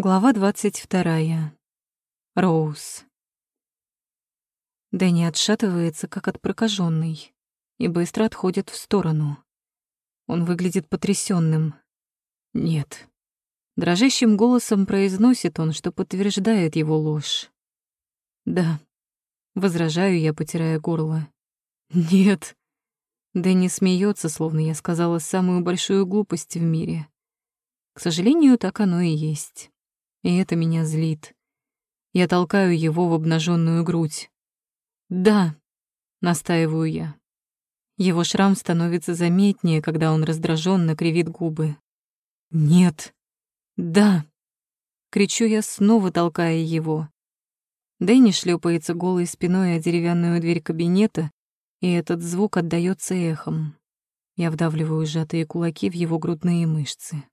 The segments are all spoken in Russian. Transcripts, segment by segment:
Глава двадцать вторая. Роуз. Дэнни отшатывается, как от прокаженной, и быстро отходит в сторону. Он выглядит потрясенным. «Нет». Дрожащим голосом произносит он, что подтверждает его ложь. «Да». Возражаю я, потирая горло. «Нет». Дэнни смеется, словно я сказала самую большую глупость в мире. К сожалению, так оно и есть. И это меня злит. Я толкаю его в обнаженную грудь. «Да», — настаиваю я. Его шрам становится заметнее, когда он раздраженно кривит губы. «Нет». «Да», — кричу я, снова толкая его. Дэнни шлепается голой спиной о деревянную дверь кабинета, и этот звук отдаётся эхом. Я вдавливаю сжатые кулаки в его грудные мышцы.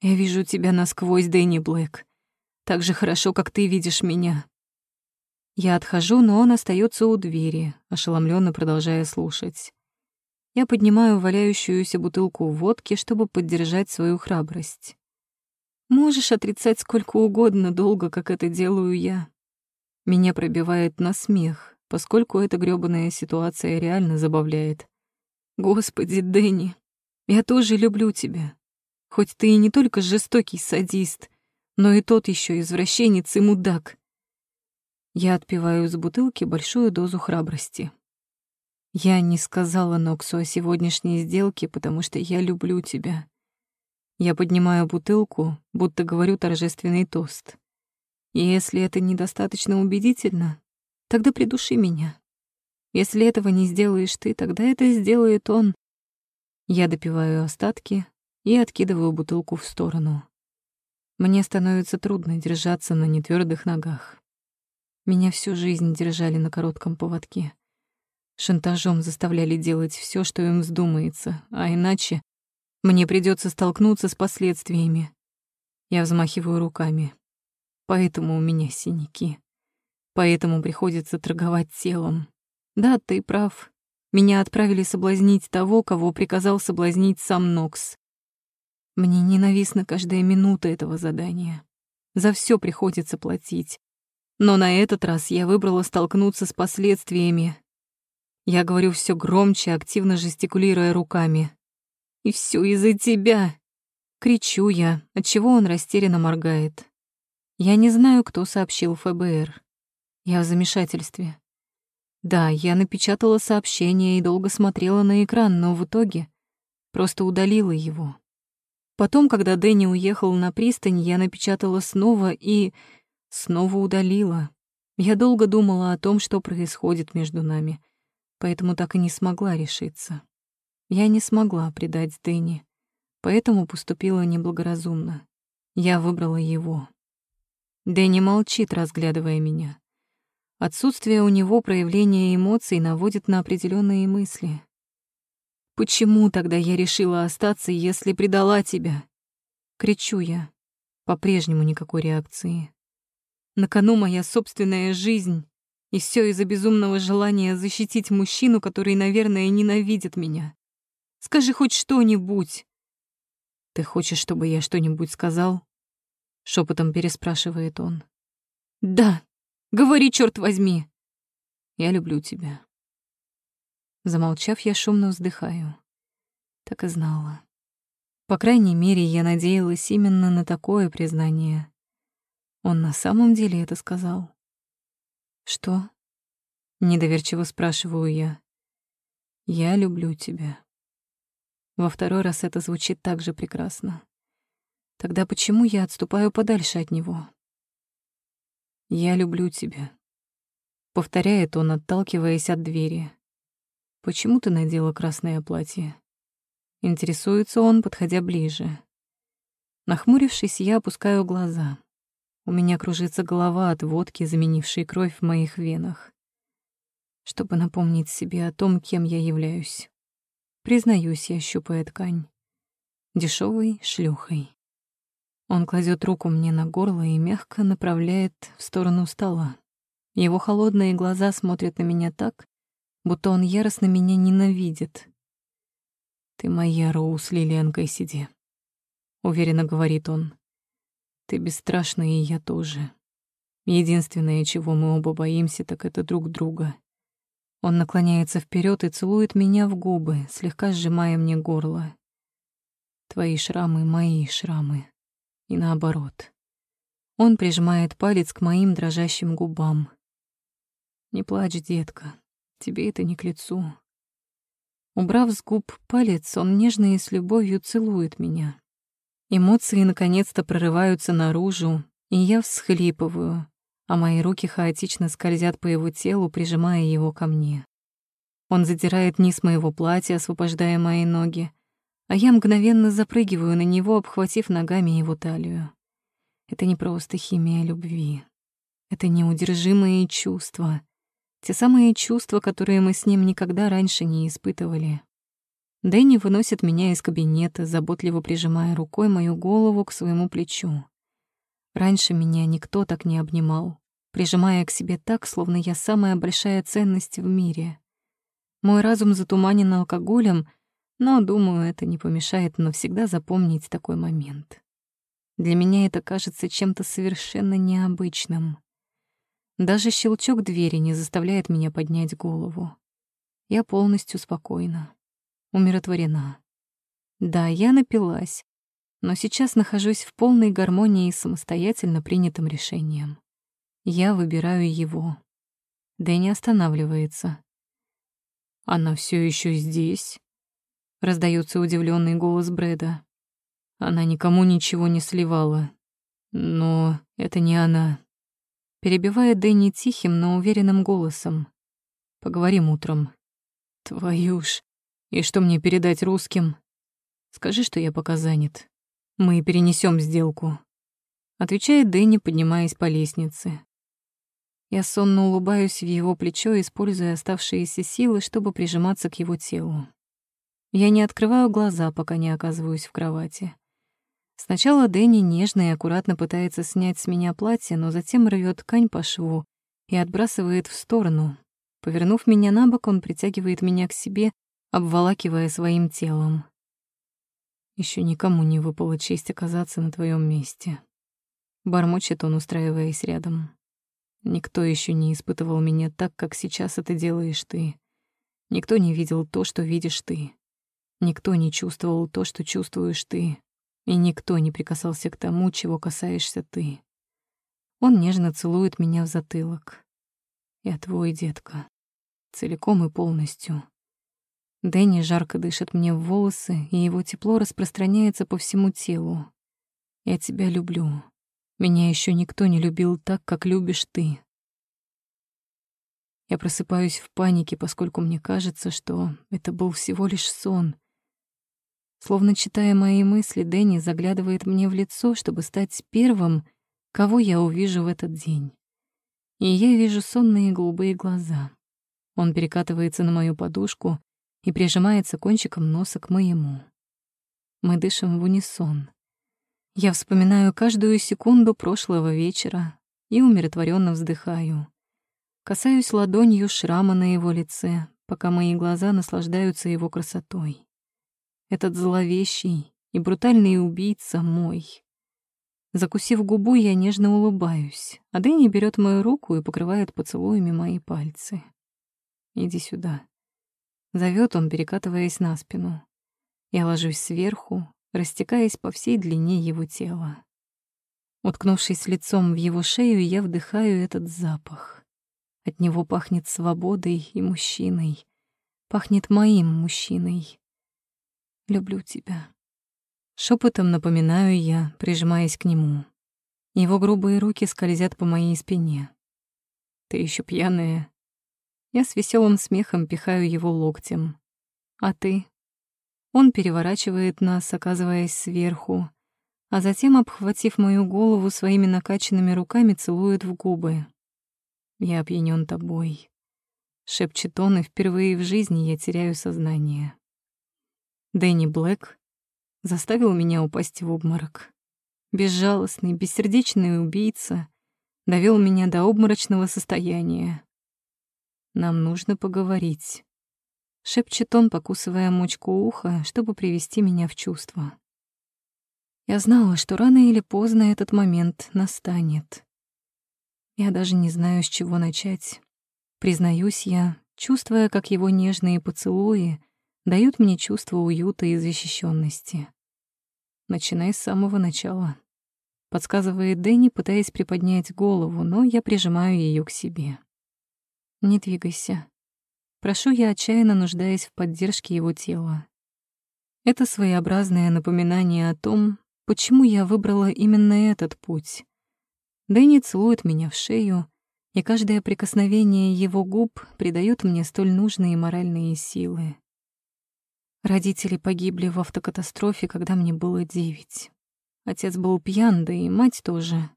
«Я вижу тебя насквозь, Дэнни Блэк. Так же хорошо, как ты видишь меня». Я отхожу, но он остается у двери, ошеломленно продолжая слушать. Я поднимаю валяющуюся бутылку водки, чтобы поддержать свою храбрость. Можешь отрицать сколько угодно долго, как это делаю я. Меня пробивает на смех, поскольку эта грёбаная ситуация реально забавляет. Господи, Дэнни, я тоже люблю тебя. Хоть ты и не только жестокий садист, но и тот еще извращенец и мудак. Я отпиваю из бутылки большую дозу храбрости. Я не сказала Ноксу о сегодняшней сделке, потому что я люблю тебя. Я поднимаю бутылку, будто говорю торжественный тост. И если это недостаточно убедительно, тогда придуши меня. Если этого не сделаешь ты, тогда это сделает он. Я допиваю остатки, и откидываю бутылку в сторону. Мне становится трудно держаться на нетвёрдых ногах. Меня всю жизнь держали на коротком поводке. Шантажом заставляли делать всё, что им вздумается, а иначе мне придётся столкнуться с последствиями. Я взмахиваю руками. Поэтому у меня синяки. Поэтому приходится торговать телом. Да, ты прав. Меня отправили соблазнить того, кого приказал соблазнить сам Нокс. Мне ненавистна каждая минута этого задания. За все приходится платить. Но на этот раз я выбрала столкнуться с последствиями. Я говорю все громче, активно жестикулируя руками. «И все из-за тебя!» Кричу я, отчего он растерянно моргает. Я не знаю, кто сообщил ФБР. Я в замешательстве. Да, я напечатала сообщение и долго смотрела на экран, но в итоге просто удалила его. Потом, когда Дэнни уехал на пристань, я напечатала снова и снова удалила. Я долго думала о том, что происходит между нами, поэтому так и не смогла решиться. Я не смогла предать Дэнни, поэтому поступила неблагоразумно. Я выбрала его. Дэнни молчит, разглядывая меня. Отсутствие у него проявления эмоций наводит на определенные мысли. Почему тогда я решила остаться, если предала тебя? Кричу я. По-прежнему никакой реакции. На кону моя собственная жизнь, и все из-за безумного желания защитить мужчину, который, наверное, ненавидит меня. Скажи хоть что-нибудь. Ты хочешь, чтобы я что-нибудь сказал? Шепотом переспрашивает он. Да, говори, черт возьми. Я люблю тебя. Замолчав, я шумно вздыхаю. Так и знала. По крайней мере, я надеялась именно на такое признание. Он на самом деле это сказал. «Что?» — недоверчиво спрашиваю я. «Я люблю тебя». Во второй раз это звучит так же прекрасно. Тогда почему я отступаю подальше от него? «Я люблю тебя», — повторяет он, отталкиваясь от двери. «Почему ты надела красное платье?» Интересуется он, подходя ближе. Нахмурившись, я опускаю глаза. У меня кружится голова от водки, заменившей кровь в моих венах. Чтобы напомнить себе о том, кем я являюсь. Признаюсь, я щупая ткань. Дешевой шлюхой. Он кладет руку мне на горло и мягко направляет в сторону стола. Его холодные глаза смотрят на меня так, будто он яростно меня ненавидит. «Ты моя, Роуз Лилиан Кэссиди», — уверенно говорит он. Ты бесстрашная, и я тоже. Единственное, чего мы оба боимся, так это друг друга. Он наклоняется вперед и целует меня в губы, слегка сжимая мне горло. Твои шрамы — мои шрамы. И наоборот. Он прижимает палец к моим дрожащим губам. Не плачь, детка, тебе это не к лицу. Убрав с губ палец, он нежно и с любовью целует меня. Эмоции наконец-то прорываются наружу, и я всхлипываю, а мои руки хаотично скользят по его телу, прижимая его ко мне. Он задирает низ моего платья, освобождая мои ноги, а я мгновенно запрыгиваю на него, обхватив ногами его талию. Это не просто химия любви. Это неудержимые чувства. Те самые чувства, которые мы с ним никогда раньше не испытывали. Дэнни выносит меня из кабинета, заботливо прижимая рукой мою голову к своему плечу. Раньше меня никто так не обнимал, прижимая к себе так, словно я самая большая ценность в мире. Мой разум затуманен алкоголем, но, думаю, это не помешает навсегда запомнить такой момент. Для меня это кажется чем-то совершенно необычным. Даже щелчок двери не заставляет меня поднять голову. Я полностью спокойна, умиротворена. Да, я напилась, но сейчас нахожусь в полной гармонии с самостоятельно принятым решением. Я выбираю его. Дэнни останавливается. «Она все еще здесь?» — раздается удивленный голос Брэда. Она никому ничего не сливала. Но это не она. Перебивает Дэнни тихим, но уверенным голосом. Поговорим утром. Твою ж. И что мне передать русским? Скажи, что я пока занят. Мы перенесем сделку. Отвечает Дэнни, поднимаясь по лестнице. Я сонно улыбаюсь в его плечо, используя оставшиеся силы, чтобы прижиматься к его телу. Я не открываю глаза, пока не оказываюсь в кровати. Сначала Дэнни нежно и аккуратно пытается снять с меня платье, но затем рвет ткань по шву и отбрасывает в сторону. Повернув меня на бок, он притягивает меня к себе, обволакивая своим телом. Еще никому не выпала честь оказаться на твоем месте. Бормочет он, устраиваясь рядом. Никто еще не испытывал меня так, как сейчас это делаешь ты. Никто не видел то, что видишь ты. Никто не чувствовал то, что чувствуешь ты. И никто не прикасался к тому, чего касаешься ты. Он нежно целует меня в затылок. Я твой, детка. Целиком и полностью. Дэнни жарко дышит мне в волосы, и его тепло распространяется по всему телу. Я тебя люблю. Меня еще никто не любил так, как любишь ты. Я просыпаюсь в панике, поскольку мне кажется, что это был всего лишь сон. Словно читая мои мысли, Дэнни заглядывает мне в лицо, чтобы стать первым, кого я увижу в этот день. И я вижу сонные голубые глаза. Он перекатывается на мою подушку, и прижимается кончиком носа к моему. Мы дышим в унисон. Я вспоминаю каждую секунду прошлого вечера и умиротворенно вздыхаю. Касаюсь ладонью шрама на его лице, пока мои глаза наслаждаются его красотой. Этот зловещий и брутальный убийца мой. Закусив губу, я нежно улыбаюсь, а Дэнни берет мою руку и покрывает поцелуями мои пальцы. «Иди сюда», Зовет он, перекатываясь на спину. Я ложусь сверху, растекаясь по всей длине его тела. Уткнувшись лицом в его шею, я вдыхаю этот запах. От него пахнет свободой и мужчиной. Пахнет моим мужчиной. Люблю тебя. Шепотом напоминаю я, прижимаясь к нему. Его грубые руки скользят по моей спине. Ты еще пьяная, я с веселым смехом пихаю его локтем. А ты? Он переворачивает нас, оказываясь сверху, а затем, обхватив мою голову своими накачанными руками, целует в губы. Я опьянён тобой. Шепчет он, и впервые в жизни я теряю сознание. Дэнни Блэк заставил меня упасть в обморок. Безжалостный, бессердечный убийца довел меня до обморочного состояния. Нам нужно поговорить. Шепчет он, покусывая мочку уха, чтобы привести меня в чувство. Я знала, что рано или поздно этот момент настанет. Я даже не знаю, с чего начать. Признаюсь я, чувствуя, как его нежные поцелуи дают мне чувство уюта и защищенности. Начинай с самого начала. Подсказывает Дэнни, пытаясь приподнять голову, но я прижимаю ее к себе. Не двигайся. Прошу я, отчаянно нуждаясь в поддержке его тела. Это своеобразное напоминание о том, почему я выбрала именно этот путь. Дэнни целует меня в шею, и каждое прикосновение его губ придает мне столь нужные моральные силы. Родители погибли в автокатастрофе, когда мне было девять. Отец был пьян, да и мать тоже.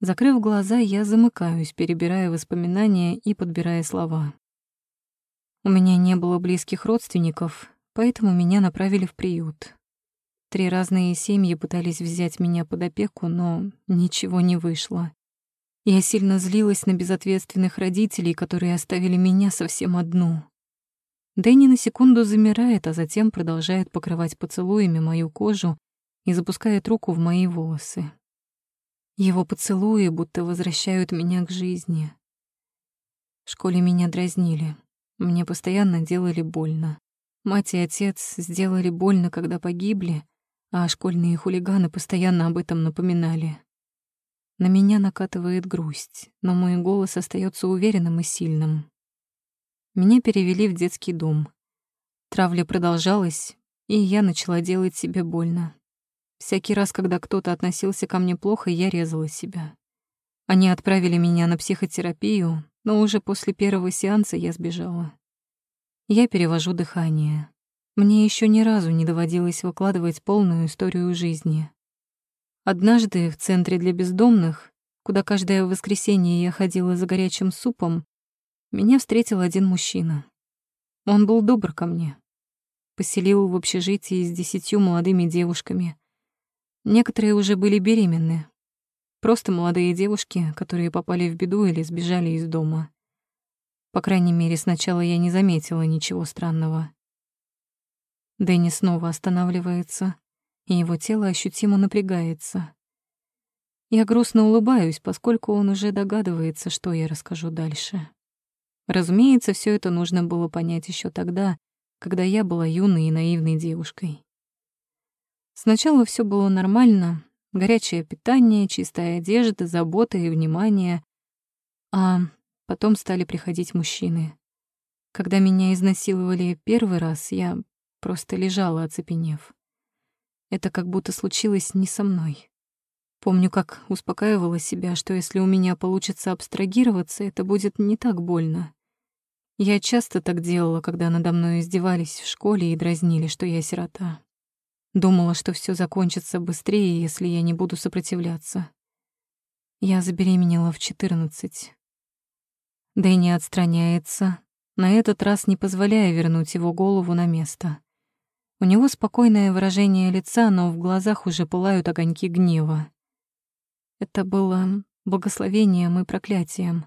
Закрыв глаза, я замыкаюсь, перебирая воспоминания и подбирая слова. У меня не было близких родственников, поэтому меня направили в приют. Три разные семьи пытались взять меня под опеку, но ничего не вышло. Я сильно злилась на безответственных родителей, которые оставили меня совсем одну. Дэнни на секунду замирает, а затем продолжает покрывать поцелуями мою кожу, и запускает руку в мои волосы. Его поцелуи будто возвращают меня к жизни. В школе меня дразнили. Мне постоянно делали больно. Мать и отец сделали больно, когда погибли, а школьные хулиганы постоянно об этом напоминали. На меня накатывает грусть, но мой голос остается уверенным и сильным. Меня перевели в детский дом. Травля продолжалась, и я начала делать себе больно. Всякий раз, когда кто-то относился ко мне плохо, я резала себя. Они отправили меня на психотерапию, но уже после первого сеанса я сбежала. Я перевожу дыхание. Мне еще ни разу не доводилось выкладывать полную историю жизни. Однажды в центре для бездомных, куда каждое воскресенье я ходила за горячим супом, меня встретил один мужчина. Он был добр ко мне. Поселил в общежитии с десятью молодыми девушками — Некоторые уже были беременны. Просто молодые девушки, которые попали в беду или сбежали из дома. По крайней мере, сначала я не заметила ничего странного. Дэнни снова останавливается, и его тело ощутимо напрягается. Я грустно улыбаюсь, поскольку он уже догадывается, что я расскажу дальше. Разумеется, все это нужно было понять еще тогда, когда я была юной и наивной девушкой. Сначала все было нормально. Горячее питание, чистая одежда, забота и внимание. А потом стали приходить мужчины. Когда меня изнасиловали первый раз, я просто лежала, оцепенев. Это как будто случилось не со мной. Помню, как успокаивала себя, что если у меня получится абстрагироваться, это будет не так больно. Я часто так делала, когда надо мной издевались в школе и дразнили, что я сирота. Думала, что все закончится быстрее, если я не буду сопротивляться. Я забеременела в 14. Дэнни отстраняется, на этот раз не позволяя вернуть его голову на место. У него спокойное выражение лица, но в глазах уже пылают огоньки гнева. Это было благословением и проклятием.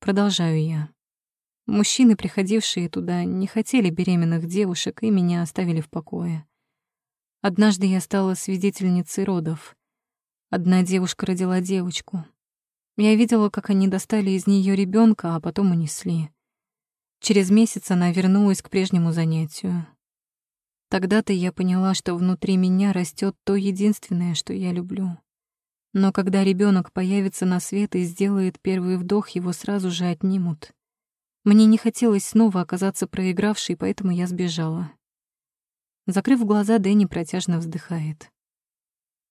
Продолжаю я. Мужчины, приходившие туда, не хотели беременных девушек и меня оставили в покое. Однажды я стала свидетельницей родов. Одна девушка родила девочку. Я видела, как они достали из нее ребенка, а потом унесли. Через месяц она вернулась к прежнему занятию. Тогда-то я поняла, что внутри меня растет то единственное, что я люблю. Но когда ребенок появится на свет и сделает первый вдох, его сразу же отнимут. Мне не хотелось снова оказаться проигравшей, поэтому я сбежала. Закрыв глаза, Дэнни протяжно вздыхает.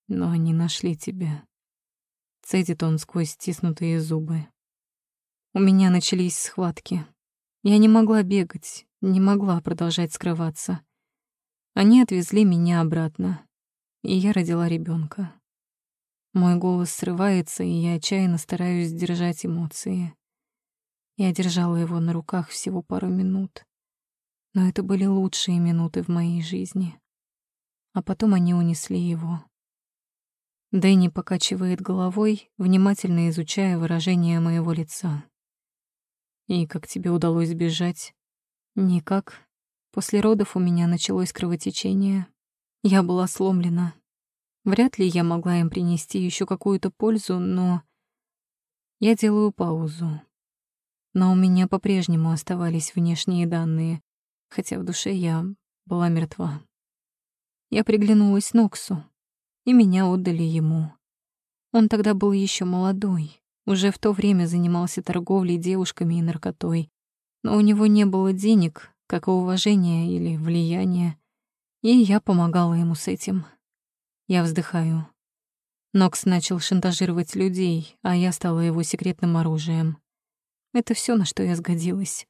«Но они нашли тебя». Цедит он сквозь стиснутые зубы. У меня начались схватки. Я не могла бегать, не могла продолжать скрываться. Они отвезли меня обратно, и я родила ребенка. Мой голос срывается, и я отчаянно стараюсь сдержать эмоции. Я держала его на руках всего пару минут но это были лучшие минуты в моей жизни. А потом они унесли его. Дэнни покачивает головой, внимательно изучая выражение моего лица. «И как тебе удалось сбежать?» «Никак. После родов у меня началось кровотечение. Я была сломлена. Вряд ли я могла им принести еще какую-то пользу, но... Я делаю паузу. Но у меня по-прежнему оставались внешние данные, хотя в душе я была мертва. Я приглянулась Ноксу, и меня отдали ему. Он тогда был еще молодой, уже в то время занимался торговлей девушками и наркотой, но у него не было денег, как и уважения или влияния, и я помогала ему с этим. Я вздыхаю. Нокс начал шантажировать людей, а я стала его секретным оружием. Это все, на что я сгодилась.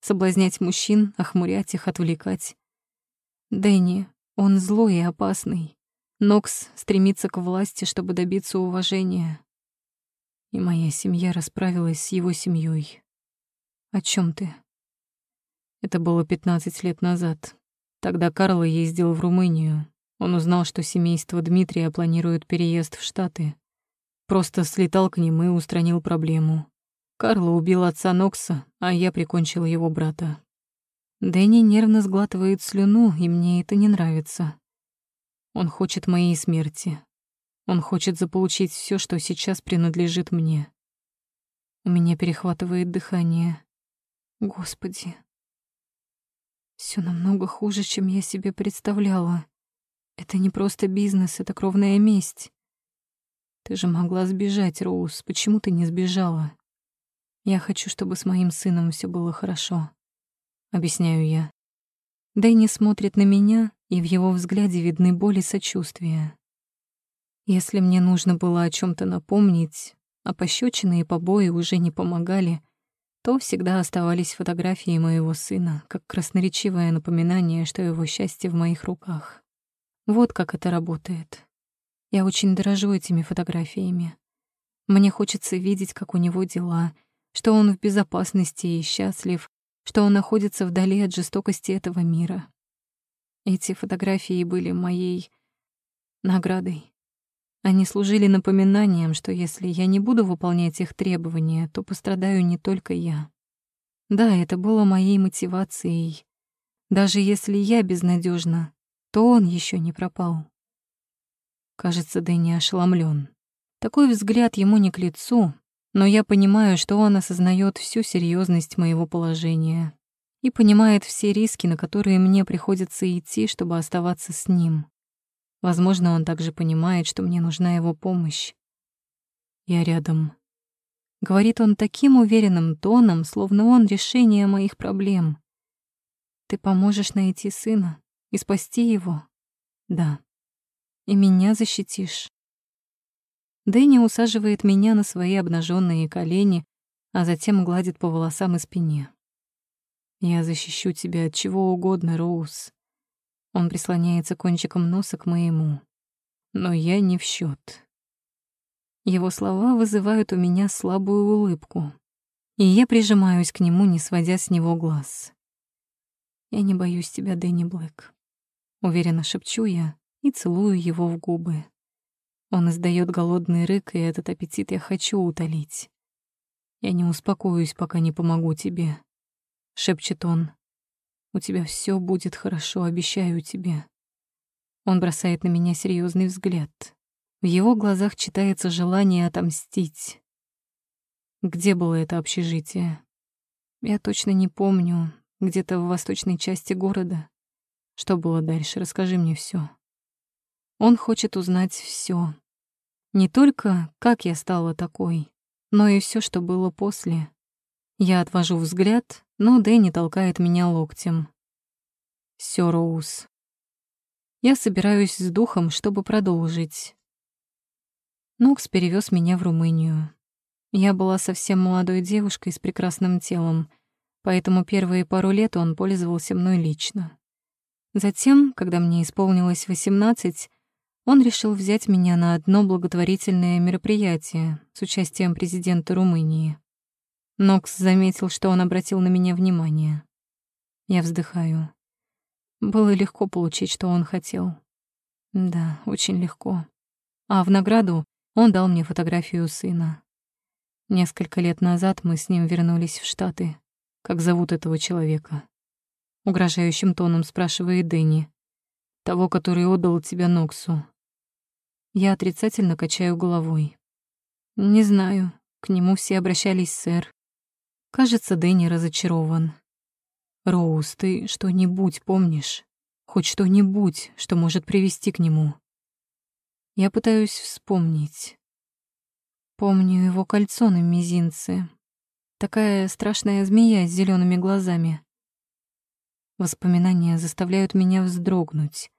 Соблазнять мужчин, охмурять их, отвлекать. Дэнни, он злой и опасный. Нокс стремится к власти, чтобы добиться уважения. И моя семья расправилась с его семьей. О чем ты? Это было 15 лет назад. Тогда Карл ездил в Румынию. Он узнал, что семейство Дмитрия планирует переезд в Штаты. Просто слетал к ним и устранил проблему. Карла убил отца Нокса, а я прикончил его брата. Дэнни нервно сглатывает слюну, и мне это не нравится. Он хочет моей смерти. Он хочет заполучить все, что сейчас принадлежит мне. У меня перехватывает дыхание. Господи. Все намного хуже, чем я себе представляла. Это не просто бизнес, это кровная месть. Ты же могла сбежать, Роуз. Почему ты не сбежала? Я хочу, чтобы с моим сыном все было хорошо объясняю я. Дэнни смотрит на меня, и в его взгляде видны боль и сочувствие. Если мне нужно было о чем то напомнить, а пощечины и побои уже не помогали, то всегда оставались фотографии моего сына, как красноречивое напоминание, что его счастье в моих руках. Вот как это работает. Я очень дорожу этими фотографиями. Мне хочется видеть, как у него дела, что он в безопасности и счастлив, что он находится вдали от жестокости этого мира. Эти фотографии были моей наградой. Они служили напоминанием, что если я не буду выполнять их требования, то пострадаю не только я. Да, это было моей мотивацией. Даже если я безнадежна, то он еще не пропал. Кажется, Дэнни ошеломлен. Такой взгляд ему не к лицу, но я понимаю, что он осознает всю серьезность моего положения и понимает все риски, на которые мне приходится идти, чтобы оставаться с ним. Возможно, он также понимает, что мне нужна его помощь. Я рядом. Говорит он таким уверенным тоном, словно он решение моих проблем. Ты поможешь найти сына и спасти его? Да. И меня защитишь. Дэнни усаживает меня на свои обнаженные колени, а затем гладит по волосам и спине. «Я защищу тебя от чего угодно, Роуз». Он прислоняется кончиком носа к моему. «Но я не в счет. Его слова вызывают у меня слабую улыбку, и я прижимаюсь к нему, не сводя с него глаз. «Я не боюсь тебя, Дэнни Блэк», — уверенно шепчу я и целую его в губы. Он издает голодный рык, и этот аппетит я хочу утолить. Я не успокоюсь, пока не помогу тебе, шепчет он. У тебя все будет хорошо, обещаю тебе. Он бросает на меня серьезный взгляд. В его глазах читается желание отомстить. Где было это общежитие? Я точно не помню. Где-то в восточной части города. Что было дальше? Расскажи мне все. Он хочет узнать все, не только, как я стала такой, но и все, что было после. Я отвожу взгляд, но Дэнни толкает меня локтем. Всё, Роуз. Я собираюсь с духом, чтобы продолжить. Нокс перевез меня в Румынию. Я была совсем молодой девушкой с прекрасным телом, поэтому первые пару лет он пользовался мной лично. Затем, когда мне исполнилось восемнадцать, он решил взять меня на одно благотворительное мероприятие с участием президента Румынии. Нокс заметил, что он обратил на меня внимание. Я вздыхаю. Было легко получить, что он хотел. Да, очень легко. А в награду он дал мне фотографию сына. Несколько лет назад мы с ним вернулись в Штаты. Как зовут этого человека? Угрожающим тоном спрашивает Дэнни. Того, который отдал тебя Ноксу. Я отрицательно качаю головой. Не знаю, к нему все обращались сэр. Кажется, Дэнни разочарован. Роуз, ты что-нибудь помнишь? Хоть что-нибудь, что может привести к нему? Я пытаюсь вспомнить. Помню его кольцо на мизинце. Такая страшная змея с зелеными глазами. Воспоминания заставляют меня вздрогнуть.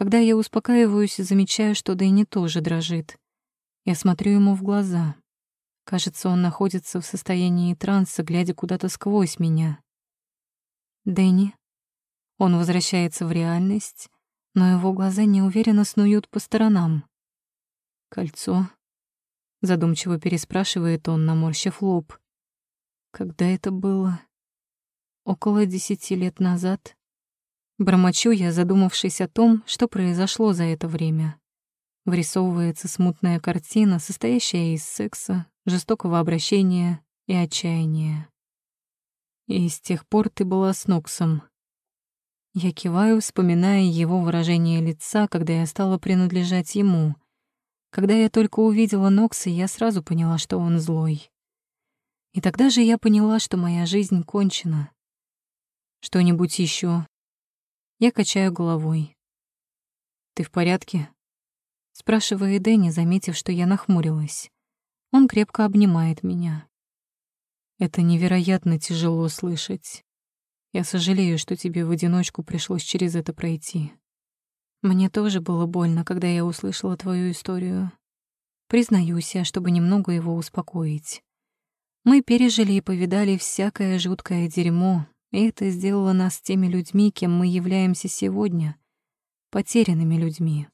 Когда я успокаиваюсь, замечаю, что Дэнни тоже дрожит. Я смотрю ему в глаза. Кажется, он находится в состоянии транса, глядя куда-то сквозь меня. Дэнни. Он возвращается в реальность, но его глаза неуверенно снуют по сторонам. «Кольцо?» — задумчиво переспрашивает он, наморщив лоб. «Когда это было?» «Около десяти лет назад?» Бормочу я, задумавшись о том, что произошло за это время. Врисовывается смутная картина, состоящая из секса, жестокого обращения и отчаяния. И с тех пор ты была с Ноксом. Я киваю, вспоминая его выражение лица, когда я стала принадлежать ему. Когда я только увидела Нокса, я сразу поняла, что он злой. И тогда же я поняла, что моя жизнь кончена. Что-нибудь еще? Я качаю головой. «Ты в порядке?» Спрашивает Дэнни, заметив, что я нахмурилась. Он крепко обнимает меня. Это невероятно тяжело слышать. Я сожалею, что тебе в одиночку пришлось через это пройти. Мне тоже было больно, когда я услышала твою историю. Признаюсь я, чтобы немного его успокоить. Мы пережили и повидали всякое жуткое дерьмо, и это сделало нас теми людьми, кем мы являемся сегодня, потерянными людьми.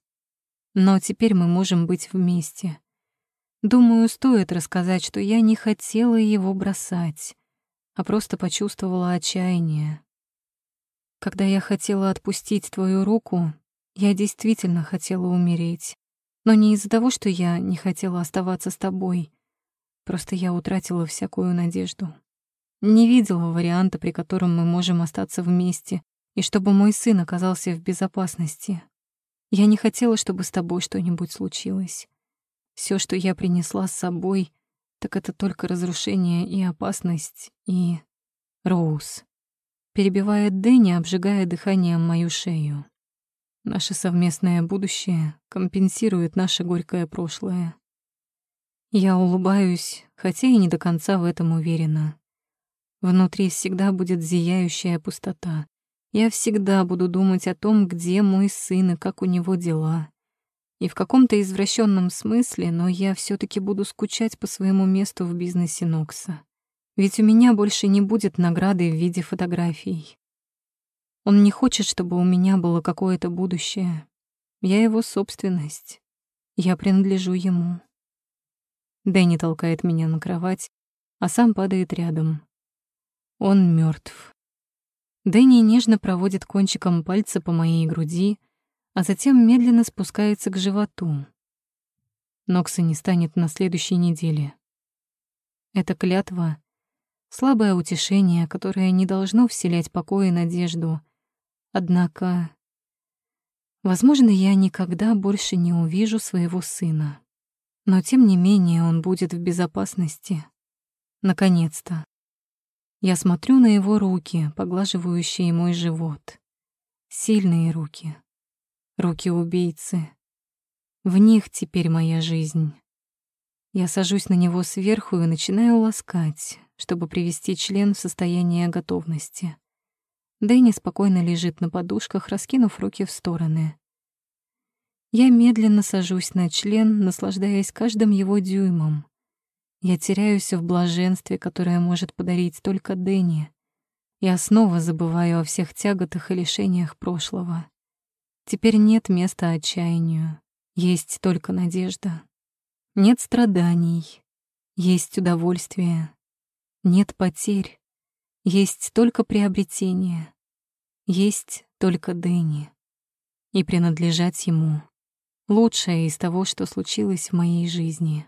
Но теперь мы можем быть вместе. Думаю, стоит рассказать, что я не хотела его бросать, а просто почувствовала отчаяние. Когда я хотела отпустить твою руку, я действительно хотела умереть. Но не из-за того, что я не хотела оставаться с тобой. Просто я утратила всякую надежду. Не видела варианта, при котором мы можем остаться вместе, и чтобы мой сын оказался в безопасности. Я не хотела, чтобы с тобой что-нибудь случилось. Все, что я принесла с собой, так это только разрушение и опасность, и... Роуз. Перебивает Дэнни, обжигая дыханием мою шею. Наше совместное будущее компенсирует наше горькое прошлое. Я улыбаюсь, хотя и не до конца в этом уверена. Внутри всегда будет зияющая пустота. Я всегда буду думать о том, где мой сын и как у него дела. И в каком-то извращенном смысле, но я все таки буду скучать по своему месту в бизнесе Нокса. Ведь у меня больше не будет награды в виде фотографий. Он не хочет, чтобы у меня было какое-то будущее. Я его собственность. Я принадлежу ему. Дэнни толкает меня на кровать, а сам падает рядом. Он мертв. Дэнни нежно проводит кончиком пальца по моей груди, а затем медленно спускается к животу. Нокса не станет на следующей неделе. Это клятва — слабое утешение, которое не должно вселять покой и надежду. Однако, возможно, я никогда больше не увижу своего сына. Но тем не менее он будет в безопасности. Наконец-то. Я смотрю на его руки, поглаживающие мой живот. Сильные руки руки убийцы. В них теперь моя жизнь. Я сажусь на него сверху и начинаю ласкать, чтобы привести член в состояние готовности. Дэнни спокойно лежит на подушках, раскинув руки в стороны. Я медленно сажусь на член, наслаждаясь каждым его дюймом. Я теряюсь в блаженстве, которое может подарить только Дэнни. Я снова забываю о всех тяготах и лишениях прошлого. Теперь нет места отчаянию, есть только надежда. Нет страданий, есть удовольствие. Нет потерь, есть только приобретение. Есть только Дэнни. И принадлежать ему — лучшее из того, что случилось в моей жизни.